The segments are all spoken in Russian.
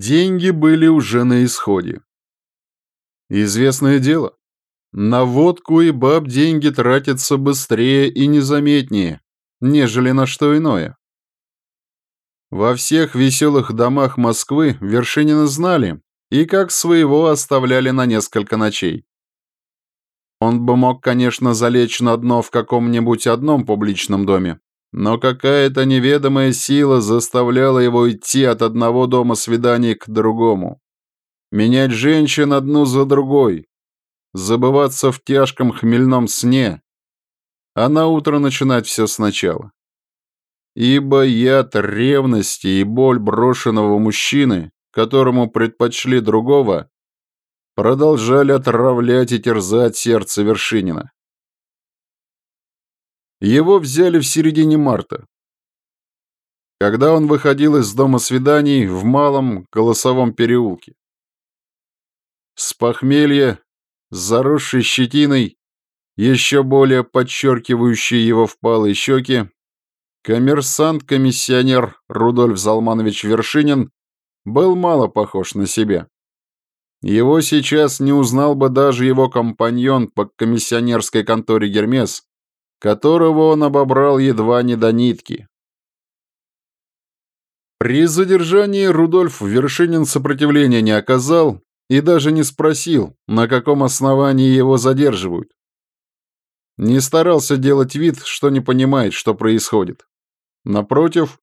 Деньги были уже на исходе. Известное дело, на водку и баб деньги тратятся быстрее и незаметнее, нежели на что иное. Во всех веселых домах Москвы Вершинина знали и как своего оставляли на несколько ночей. Он бы мог, конечно, залечь на дно в каком-нибудь одном публичном доме, но какая-то неведомая сила заставляла его идти от одного дома свиданий к другому, менять женщин одну за другой, забываться в тяжком хмельном сне, а на утро начинать все сначала. Ибо яд ревности и боль брошенного мужчины, которому предпочли другого, продолжали отравлять и терзать сердце Вершинина. Его взяли в середине марта. Когда он выходил из дома свиданий в малом голосовом переулке. С похмелья, заросшей щетиной, еще более подчеркивающей его впалые щеки, коммерсант-комиссионер Рудольф Залманович Вершинин был мало похож на себя. Его сейчас не узнал бы даже его компаньон по комиссионерской конторе «Гермес», которого он обобрал едва не до нитки. При задержании Рудольф Вершинин сопротивления не оказал и даже не спросил, на каком основании его задерживают. Не старался делать вид, что не понимает, что происходит. Напротив,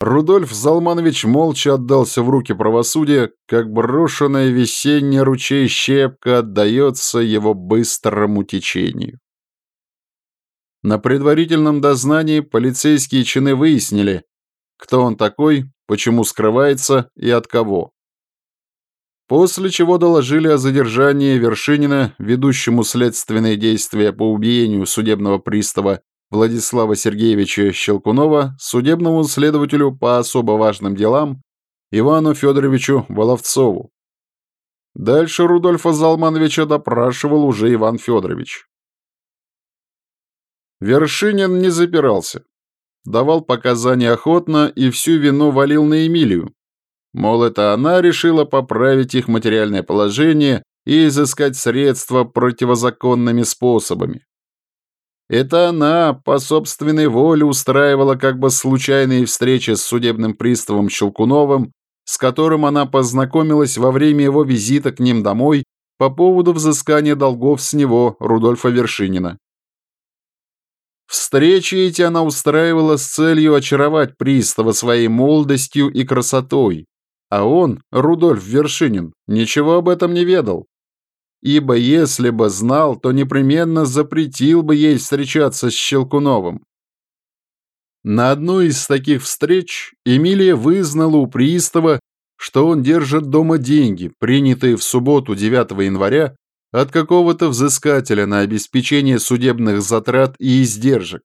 Рудольф Залманович молча отдался в руки правосудия, как брошенная весенняя ручей щепка отдается его быстрому течению. На предварительном дознании полицейские чины выяснили, кто он такой, почему скрывается и от кого. После чего доложили о задержании Вершинина, ведущему следственные действия по убиению судебного пристава Владислава Сергеевича Щелкунова судебному следователю по особо важным делам Ивану Федоровичу Воловцову. Дальше Рудольфа Залмановича допрашивал уже Иван Федорович. Вершинин не запирался. Давал показания охотно и всю вину валил на Эмилию. Мол, это она решила поправить их материальное положение и изыскать средства противозаконными способами. Это она по собственной воле устраивала как бы случайные встречи с судебным приставом Щелкуновым, с которым она познакомилась во время его визита к ним домой по поводу взыскания долгов с него Рудольфа Вершинина. Встречи эти она устраивала с целью очаровать пристава своей молодостью и красотой, а он, Рудольф Вершинин, ничего об этом не ведал ибо если бы знал, то непременно запретил бы ей встречаться с Щелкуновым. На одной из таких встреч Эмилия вызнала у пристава, что он держит дома деньги, принятые в субботу 9 января от какого-то взыскателя на обеспечение судебных затрат и издержек.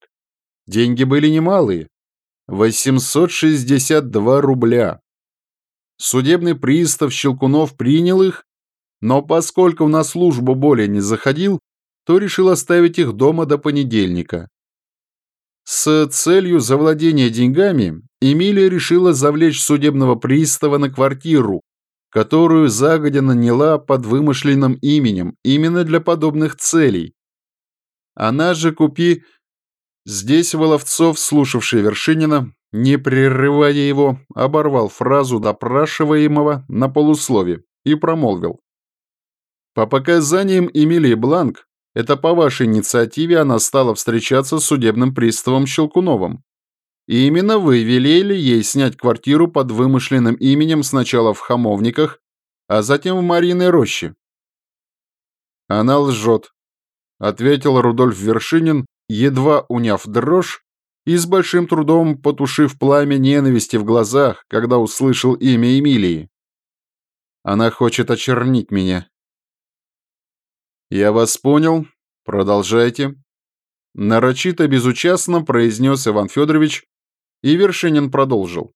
Деньги были немалые – 862 рубля. Судебный пристав Щелкунов принял их но поскольку на службу более не заходил, то решил оставить их дома до понедельника. С целью завладения деньгами Эмилия решила завлечь судебного пристава на квартиру, которую загодя наняла под вымышленным именем именно для подобных целей. Она же купи... Здесь Воловцов, слушавший Вершинина, не прерывая его, оборвал фразу допрашиваемого на полуслове и промолвил. По показаниям Эмилии Бланк, это по вашей инициативе она стала встречаться с судебным приставом Щелкуновым. И именно вы велели ей снять квартиру под вымышленным именем сначала в Хамовниках, а затем в Мариной роще. Она лжет, ответил Рудольф Вершинин, едва уняв дрожь и с большим трудом потушив пламя ненависти в глазах, когда услышал имя Эмилии. Она хочет очернить меня. «Я вас понял. Продолжайте». Нарочито безучастно произнес Иван Федорович, и Вершинин продолжил.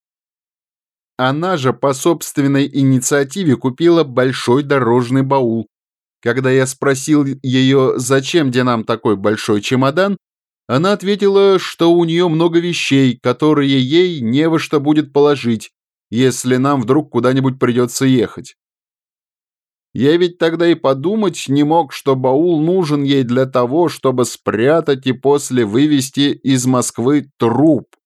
Она же по собственной инициативе купила большой дорожный баул. Когда я спросил ее, зачем где нам такой большой чемодан, она ответила, что у нее много вещей, которые ей не во что будет положить, если нам вдруг куда-нибудь придется ехать. Я ведь тогда и подумать не мог, что баул нужен ей для того, чтобы спрятать и после вывести из Москвы труп.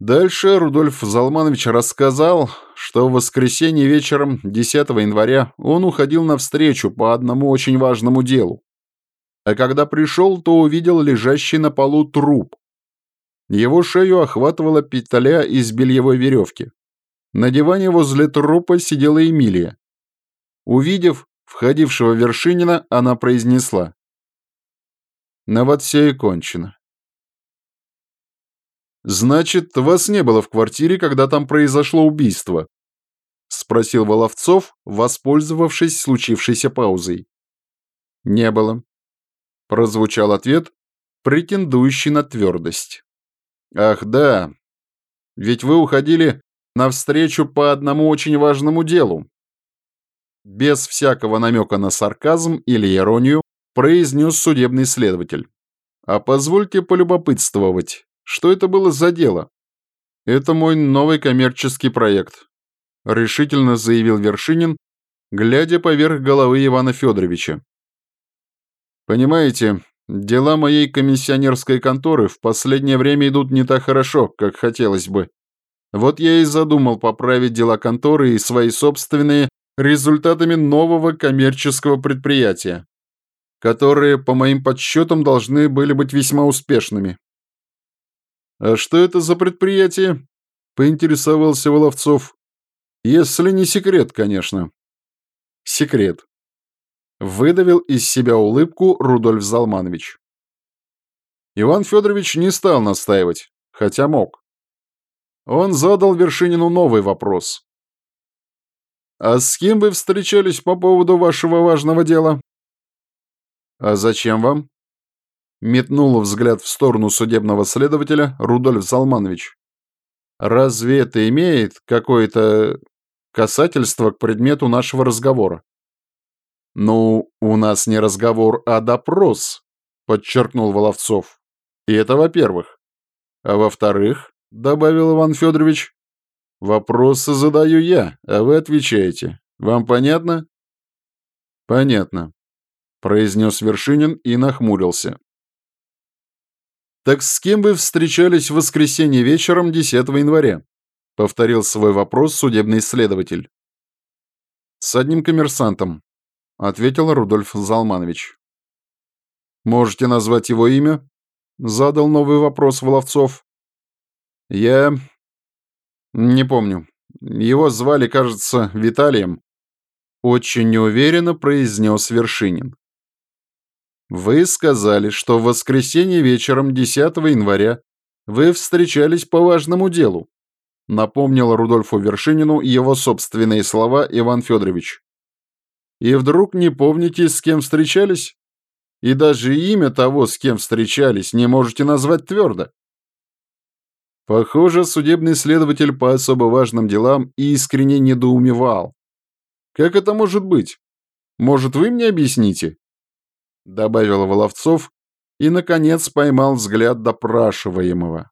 Дальше Рудольф Залманович рассказал, что в воскресенье вечером 10 января он уходил навстречу по одному очень важному делу. А когда пришел, то увидел лежащий на полу труп. Его шею охватывала петля из бельевой веревки. На диване возле трупа сидела Эмилия. Увидев входившего Вершинина, она произнесла. «На вот все и кончено. «Значит, вас не было в квартире, когда там произошло убийство?» — спросил Воловцов, воспользовавшись случившейся паузой. «Не было», — прозвучал ответ, претендующий на твердость. «Ах, да, ведь вы уходили навстречу по одному очень важному делу». Без всякого намека на сарказм или иронию произнес судебный следователь. «А позвольте полюбопытствовать, что это было за дело? Это мой новый коммерческий проект, решительно заявил Вершинин, глядя поверх головы Ивана Федоровича. Понимаете, дела моей комиссионерской конторы в последнее время идут не так хорошо, как хотелось бы. Вот я и задумал поправить дела конторы и свои собственные результатами нового коммерческого предприятия, которые, по моим подсчетам, должны были быть весьма успешными. «А что это за предприятие?» – поинтересовался Воловцов. «Если не секрет, конечно». «Секрет». Выдавил из себя улыбку Рудольф Залманович. Иван Федорович не стал настаивать, хотя мог. Он задал Вершинину новый вопрос. «А с кем вы встречались по поводу вашего важного дела?» «А зачем вам?» Метнул взгляд в сторону судебного следователя Рудольф Залманович. «Разве это имеет какое-то касательство к предмету нашего разговора?» «Ну, у нас не разговор, а допрос», — подчеркнул Воловцов. «И это во-первых. А во-вторых, — добавил Иван Федорович, — вопросы задаю я, а вы отвечаете. Вам понятно?» «Понятно», — произнес Вершинин и нахмурился. «Так с кем вы встречались в воскресенье вечером 10 января?» — повторил свой вопрос судебный следователь. «С одним коммерсантом», — ответил Рудольф Залманович. «Можете назвать его имя?» — задал новый вопрос Воловцов. «Я... не помню. Его звали, кажется, Виталием», — очень неуверенно произнес Вершинин. Вы сказали, что в воскресенье вечером 10 января вы встречались по важному делу. Напомнил Рудольфу Вершинину его собственные слова Иван Федорович. И вдруг не помните, с кем встречались? И даже имя того, с кем встречались, не можете назвать твердо. Похоже, судебный следователь по особо важным делам искренне недоумевал. Как это может быть? Может, вы мне объясните? — добавил Воловцов и, наконец, поймал взгляд допрашиваемого.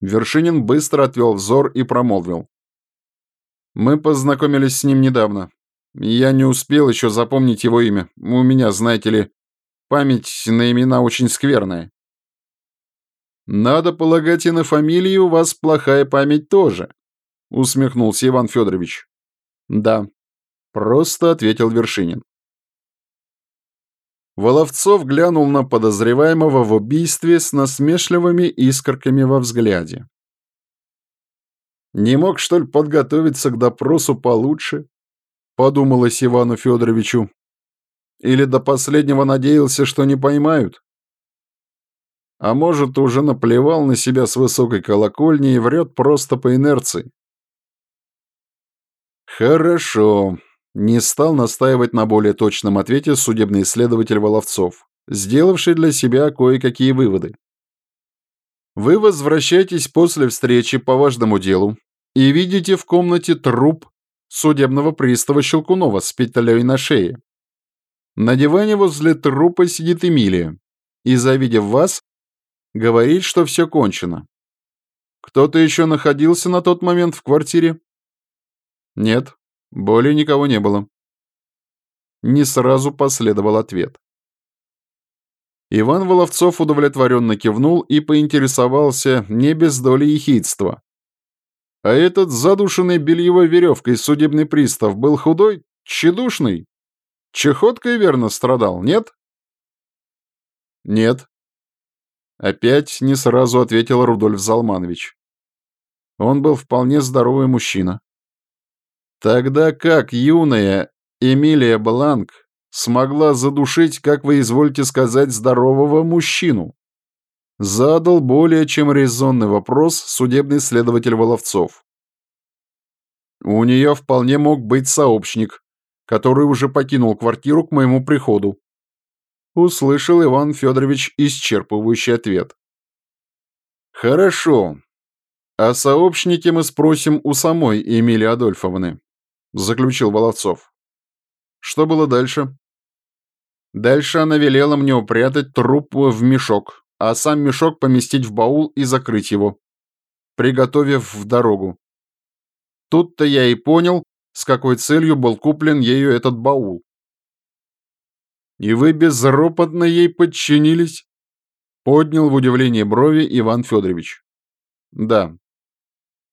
Вершинин быстро отвел взор и промолвил. «Мы познакомились с ним недавно. Я не успел еще запомнить его имя. У меня, знаете ли, память на имена очень скверная». «Надо полагать, и на фамилии у вас плохая память тоже», — усмехнулся Иван Федорович. «Да», — просто ответил Вершинин. Воловцов глянул на подозреваемого в убийстве с насмешливыми искорками во взгляде. «Не мог, что ли, подготовиться к допросу получше?» — подумалось Ивану Федоровичу. «Или до последнего надеялся, что не поймают?» А может, уже наплевал на себя с высокой колокольни и врет просто по инерции. «Хорошо», не стал настаивать на более точном ответе судебный исследователь Воловцов, сделавший для себя кое-какие выводы. Вы возвращаетесь после встречи по важному делу и видите в комнате труп судебного пристава Щелкунова с петлей на шее. На диване возле трупа сидит Эмилия и, завидев вас, говорит, что все кончено. Кто-то еще находился на тот момент в квартире? Нет, более никого не было. Не сразу последовал ответ. Иван Воловцов удовлетворенно кивнул и поинтересовался не без доли ехидства. А этот задушенный бельевой веревкой судебный пристав был худой, тщедушный? Чехоткой верно страдал, нет? Нет. Опять не сразу ответил Рудольф Залманович. Он был вполне здоровый мужчина. Тогда как юная Эмилия Бланк смогла задушить, как вы изволите сказать, здорового мужчину? Задал более чем резонный вопрос судебный следователь Воловцов. У нее вполне мог быть сообщник, который уже покинул квартиру к моему приходу. Услышал Иван Федорович исчерпывающий ответ. Хорошо. О сообщнике мы спросим у самой Эмилии Адольфовны, заключил Воловцов. Что было дальше? Дальше она велела мне упрятать труп в мешок, а сам мешок поместить в баул и закрыть его, приготовив в дорогу. Тут-то я и понял, с какой целью был куплен ею этот баул. «И вы безропотно ей подчинились?» Поднял в удивлении брови Иван Федорович. «Да».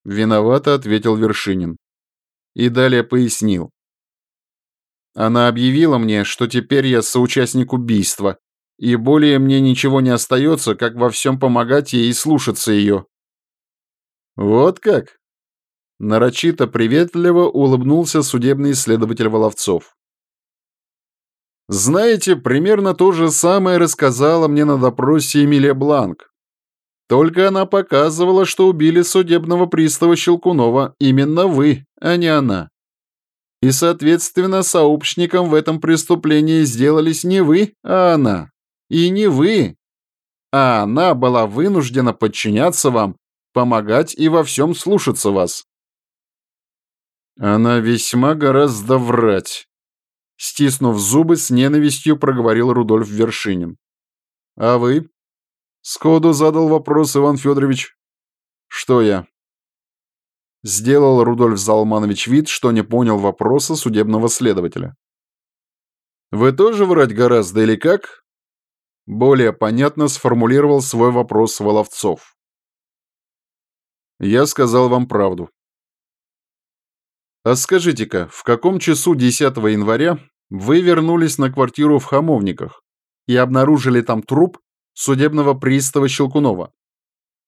Виновато ответил Вершинин. И далее пояснил. Она объявила мне, что теперь я соучастник убийства, и более мне ничего не остается, как во всем помогать ей и слушаться ее. Вот как? Нарочито приветливо улыбнулся судебный следователь Воловцов. Знаете, примерно то же самое рассказала мне на допросе Эмилия Бланк. Только она показывала, что убили судебного пристава Щелкунова именно вы, а не она. И, соответственно, сообщником в этом преступлении сделались не вы, а она. И не вы, а она была вынуждена подчиняться вам, помогать и во всем слушаться вас. Она весьма гораздо врать. Стиснув зубы, с ненавистью проговорил Рудольф Вершинин. А вы? Сходу задал вопрос Иван Федорович. Что я? Сделал Рудольф Залманович вид, что не понял вопроса судебного следователя. Вы тоже врать гораздо или как? Более понятно сформулировал свой вопрос Воловцов. Я сказал вам правду. А скажите-ка, в каком часу 10 января вы вернулись на квартиру в Хамовниках и обнаружили там труп судебного пристава Щелкунова?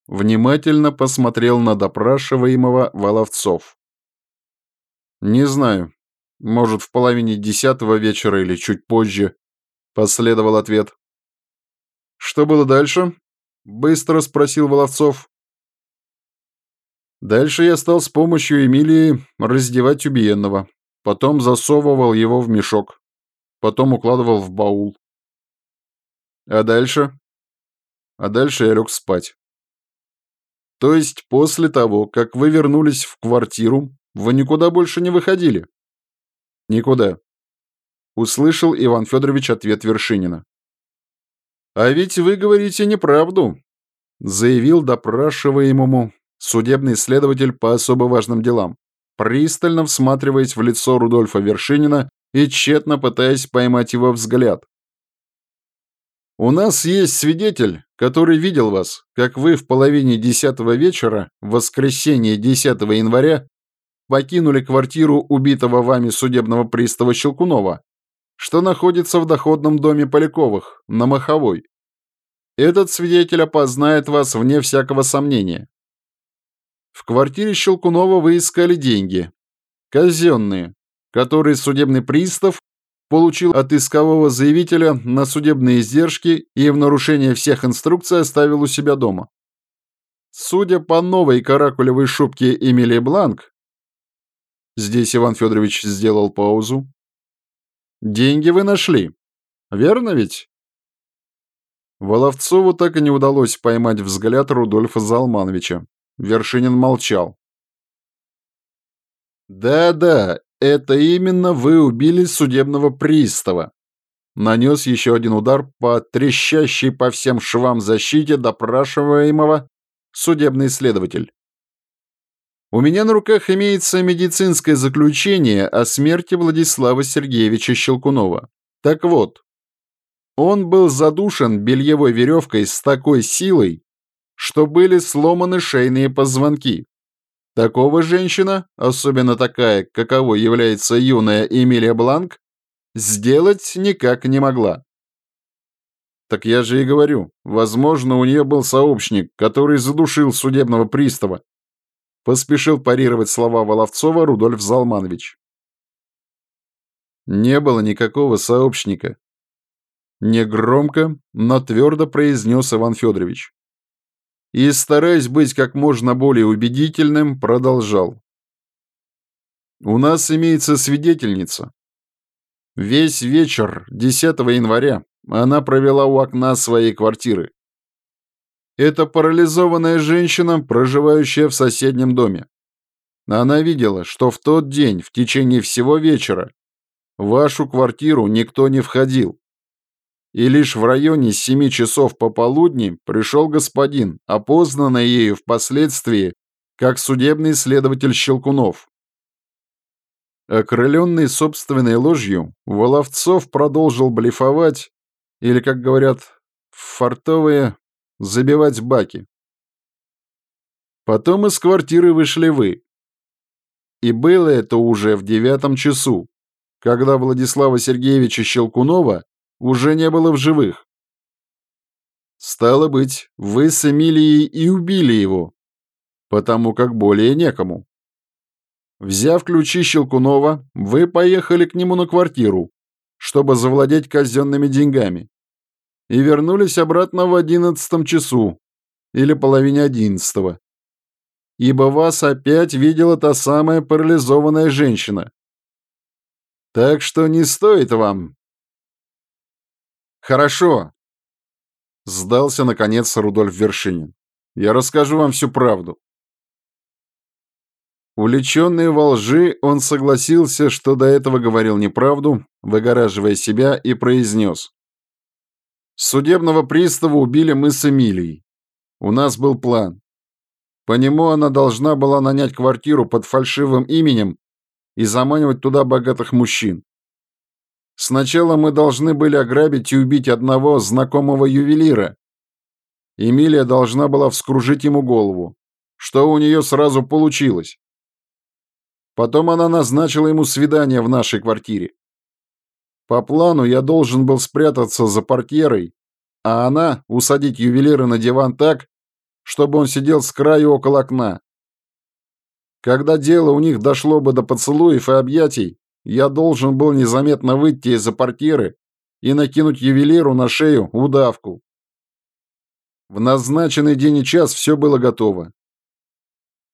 Внимательно посмотрел на допрашиваемого Воловцов. Не знаю. Может, в половине десятого вечера или чуть позже, последовал ответ. «Что было дальше?» — быстро спросил Воловцов. Дальше я стал с помощью Эмилии раздевать убиенного. Потом засовывал его в мешок. Потом укладывал в баул. А дальше? А дальше я лег спать. То есть после того, как вы вернулись в квартиру, вы никуда больше не выходили? Никуда. Услышал Иван Федорович ответ Вершинина. «А ведь вы говорите неправду», — заявил допрашиваемому судебный следователь по особо важным делам, пристально всматриваясь в лицо Рудольфа Вершинина и тщетно пытаясь поймать его взгляд. «У нас есть свидетель, который видел вас, как вы в половине десятого вечера, в воскресенье 10 января, покинули квартиру убитого вами судебного пристава Щелкунова что находится в доходном доме Поляковых, на Маховой. Этот свидетель опознает вас вне всякого сомнения. В квартире Щелкунова вы искали деньги. Казенные, которые судебный пристав получил от искового заявителя на судебные издержки и в нарушение всех инструкций оставил у себя дома. Судя по новой каракулевой шубке Эмилии Бланк, здесь Иван Федорович сделал паузу, Деньги вы нашли. Верно ведь? Воловцову так и не удалось поймать взгляд Рудольфа Залмановича. Вершинин молчал. «Да-да, это именно вы убили судебного пристава», нанес еще один удар по трещащей по всем швам защите допрашиваемого судебный следователь. У меня на руках имеется медицинское заключение о смерти Владислава Сергеевича Щелкунова. Так вот, он был задушен бельевой веревкой с такой силой, что были сломаны шейные позвонки. Такого женщина, особенно такая, каковой является юная Эмилия Бланк, сделать никак не могла. Так я же и говорю, возможно, у нее был сообщник, который задушил судебного пристава. Поспешил парировать слова Воловцова Рудольф Залманович. Не было никакого сообщника. Негромко, но твердо произнес Иван Федорович. И, стараясь быть как можно более убедительным, продолжал. У нас имеется свидетельница. Весь вечер 10 января она провела у окна своей квартиры. Это парализованная женщина, проживающая в соседнем доме. Она видела, что в тот день, в течение всего вечера, в вашу квартиру никто не входил. И лишь в районе семи часов пополудни пришел господин, опознанный ею впоследствии как судебный следователь Щелкунов. Окрыленный собственной ложью, Воловцов продолжил блефовать или, как говорят, фартовые, забивать баки. Потом из квартиры вышли вы. И было это уже в девятом часу, когда Владислава Сергеевича Щелкунова уже не было в живых. Стало быть, вы с Эмилией и убили его, потому как более некому. Взяв ключи Щелкунова, вы поехали к нему на квартиру, чтобы завладеть казенными деньгами. И вернулись обратно в одиннадцатом часу, или половине одиннадцатого. Ибо вас опять видела та самая парализованная женщина. Так что не стоит вам. Хорошо. Сдался, наконец, Рудольф Вершинин. Я расскажу вам всю правду. Увлеченный во лжи, он согласился, что до этого говорил неправду, выгораживая себя, и произнес. Судебного пристава убили мы с Эмилией. У нас был план. По нему она должна была нанять квартиру под фальшивым именем и заманивать туда богатых мужчин. Сначала мы должны были ограбить и убить одного знакомого ювелира. Эмилия должна была вскружить ему голову, что у нее сразу получилось. Потом она назначила ему свидание в нашей квартире. По плану я должен был спрятаться за портьерой, а она усадить ювелира на диван так, чтобы он сидел с краю около окна. Когда дело у них дошло бы до поцелуев и объятий, я должен был незаметно выйти из-за портьеры и накинуть ювелиру на шею удавку. В назначенный день и час все было готово.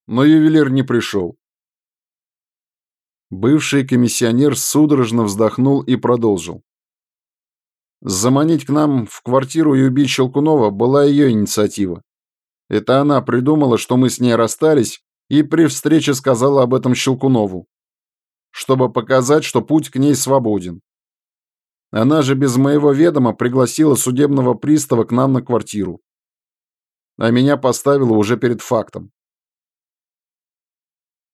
Но ювелир не пришел. Бывший комиссионер судорожно вздохнул и продолжил. Заманить к нам в квартиру и убить Щелкунова была ее инициатива. Это она придумала, что мы с ней расстались, и при встрече сказала об этом Щелкунову, чтобы показать, что путь к ней свободен. Она же без моего ведома пригласила судебного пристава к нам на квартиру. А меня поставила уже перед фактом.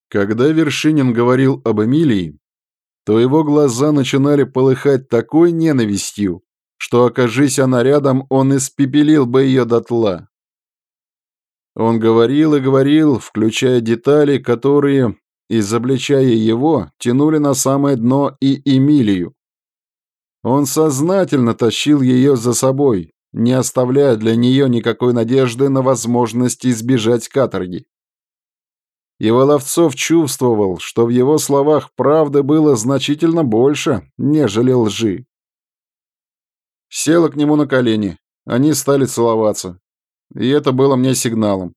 Когда Вершинин говорил об Эмилии, то его глаза начинали полыхать такой ненавистью, что, окажись она рядом, он испепелил бы ее дотла. Он говорил и говорил, включая детали, которые, изобличая его, тянули на самое дно и Эмилию. Он сознательно тащил ее за собой, не оставляя для нее никакой надежды на возможность избежать каторги и Воловцов чувствовал, что в его словах правды было значительно больше, нежели лжи. Села к нему на колени, они стали целоваться, и это было мне сигналом.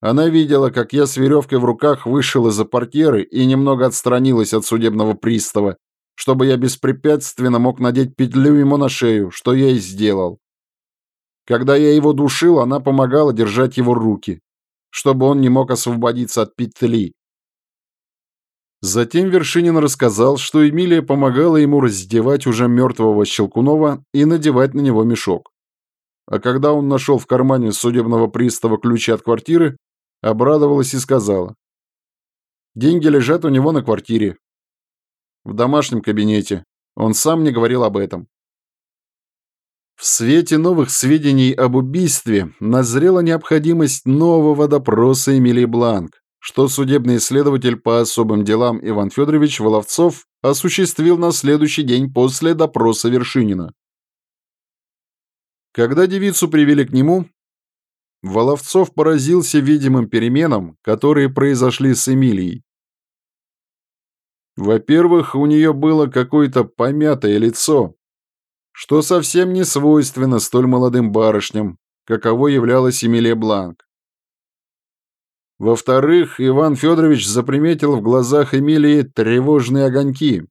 Она видела, как я с веревкой в руках вышел из-за портьеры и немного отстранилась от судебного пристава, чтобы я беспрепятственно мог надеть петлю ему на шею, что я и сделал. Когда я его душил, она помогала держать его руки чтобы он не мог освободиться от петли. Затем Вершинин рассказал, что Эмилия помогала ему раздевать уже мертвого Щелкунова и надевать на него мешок. А когда он нашел в кармане судебного пристава ключи от квартиры, обрадовалась и сказала, Деньги лежат у него на квартире. В домашнем кабинете. Он сам не говорил об этом. В свете новых сведений об убийстве назрела необходимость нового допроса Эмилии Бланк, что судебный следователь по особым делам Иван Федорович Воловцов осуществил на следующий день после допроса Вершинина. Когда девицу привели к нему, Воловцов поразился видимым переменам, которые произошли с Эмилией. Во-первых, у нее было какое-то помятое лицо, что совсем не свойственно столь молодым барышням, каково являлась Эмилия Бланк. Во-вторых, Иван Федорович заприметил в глазах Эмилии тревожные огоньки.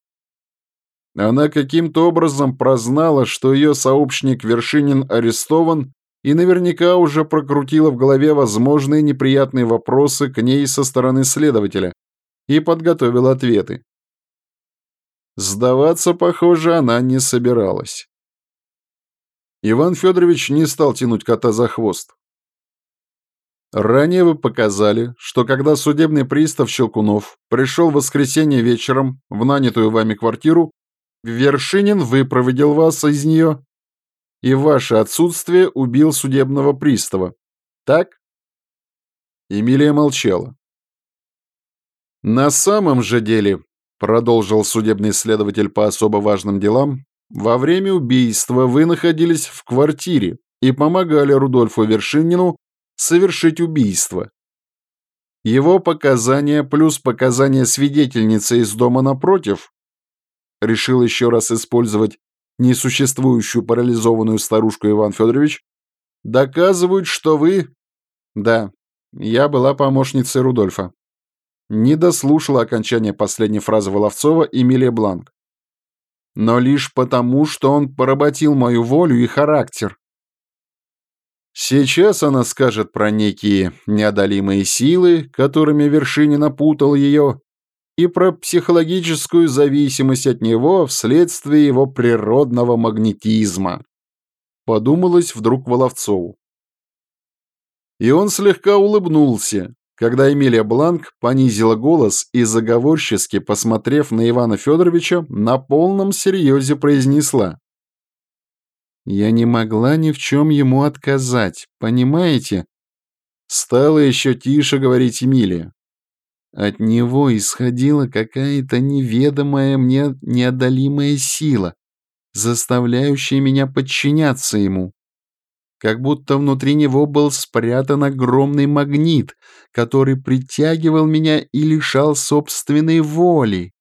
Она каким-то образом прознала, что ее сообщник Вершинин арестован и наверняка уже прокрутила в голове возможные неприятные вопросы к ней со стороны следователя и подготовила ответы. Сдаваться, похоже, она не собиралась. Иван Федорович не стал тянуть кота за хвост. Ранее вы показали, что когда судебный пристав Щелкунов пришел в воскресенье вечером в нанятую вами квартиру, Вершинин выпроводил вас из нее и в ваше отсутствие убил судебного пристава. Так? Эмилия молчала. На самом же деле продолжил судебный следователь по особо важным делам, во время убийства вы находились в квартире и помогали Рудольфу Вершинину совершить убийство. Его показания плюс показания свидетельницы из дома напротив решил еще раз использовать несуществующую парализованную старушку Иван Федорович, доказывают, что вы... Да, я была помощницей Рудольфа. Не дослушала окончания последней фразы Воловцова Эмилия Бланк. Но лишь потому, что он поработил мою волю и характер. Сейчас она скажет про некие неодолимые силы, которыми Вершинин напутал ее, и про психологическую зависимость от него вследствие его природного магнетизма. Подумалось вдруг Воловцову. И он слегка улыбнулся, когда Эмилия Бланк понизила голос и заговорчески, посмотрев на Ивана Федоровича, на полном серьезе произнесла. «Я не могла ни в чем ему отказать, понимаете?» Стала еще тише говорить Эмилия. От него исходила какая-то неведомая мне неодолимая сила, заставляющая меня подчиняться ему как будто внутри него был спрятан огромный магнит, который притягивал меня и лишал собственной воли.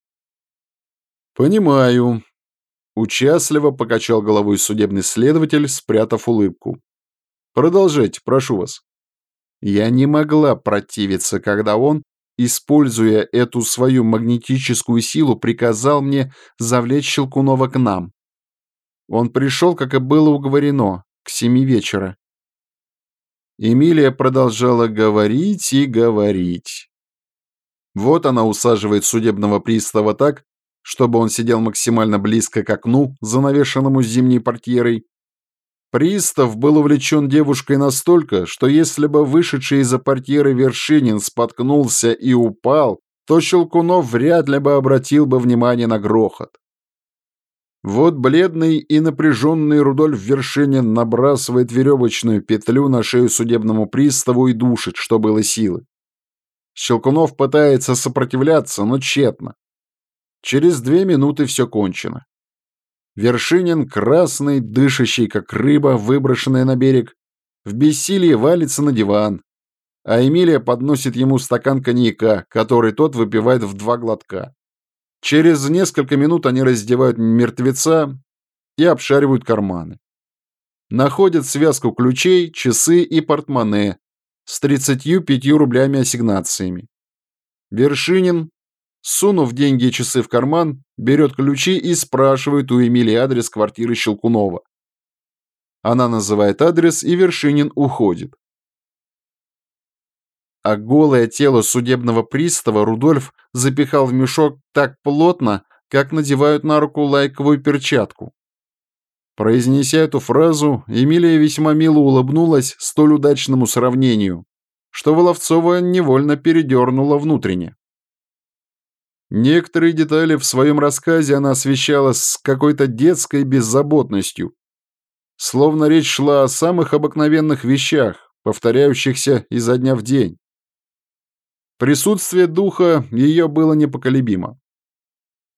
«Понимаю», — участливо покачал головой судебный следователь, спрятав улыбку. «Продолжайте, прошу вас». Я не могла противиться, когда он, используя эту свою магнетическую силу, приказал мне завлечь Щелкунова к нам. Он пришел, как и было уговорено, к семи вечера. Эмилия продолжала говорить и говорить. Вот она усаживает судебного пристава так, чтобы он сидел максимально близко к окну, занавешенному зимней портьерой. Пристав был увлечен девушкой настолько, что если бы вышедший из-за портьеры Вершинин споткнулся и упал, то Щелкунов вряд ли бы обратил бы внимание на грохот. Вот бледный и напряженный Рудольф Вершинин набрасывает веревочную петлю на шею судебному приставу и душит, что было силы. Щелкунов пытается сопротивляться, но тщетно. Через две минуты все кончено. Вершинин, красный, дышащий, как рыба, выброшенная на берег, в бессилии валится на диван, а Эмилия подносит ему стакан коньяка, который тот выпивает в два глотка. Через несколько минут они раздевают мертвеца и обшаривают карманы. Находят связку ключей, часы и портмоне с 35 рублями ассигнациями. Вершинин, сунув деньги и часы в карман, берет ключи и спрашивает у Эмилии адрес квартиры Щелкунова. Она называет адрес, и Вершинин уходит а голое тело судебного пристава Рудольф запихал в мешок так плотно, как надевают на руку лайковую перчатку. Произнеся эту фразу, Эмилия весьма мило улыбнулась столь удачному сравнению, что Воловцова невольно передернула внутренне. Некоторые детали в своем рассказе она освещала с какой-то детской беззаботностью, словно речь шла о самых обыкновенных вещах, повторяющихся изо дня в день. Присутствие духа ее было непоколебимо.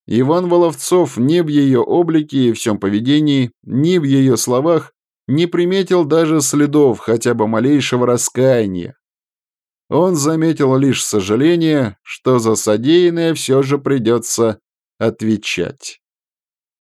Иван Воловцов ни в ее облике и всем поведении, ни в ее словах не приметил даже следов хотя бы малейшего раскаяния. Он заметил лишь сожаление, что за содеянное все же придется отвечать.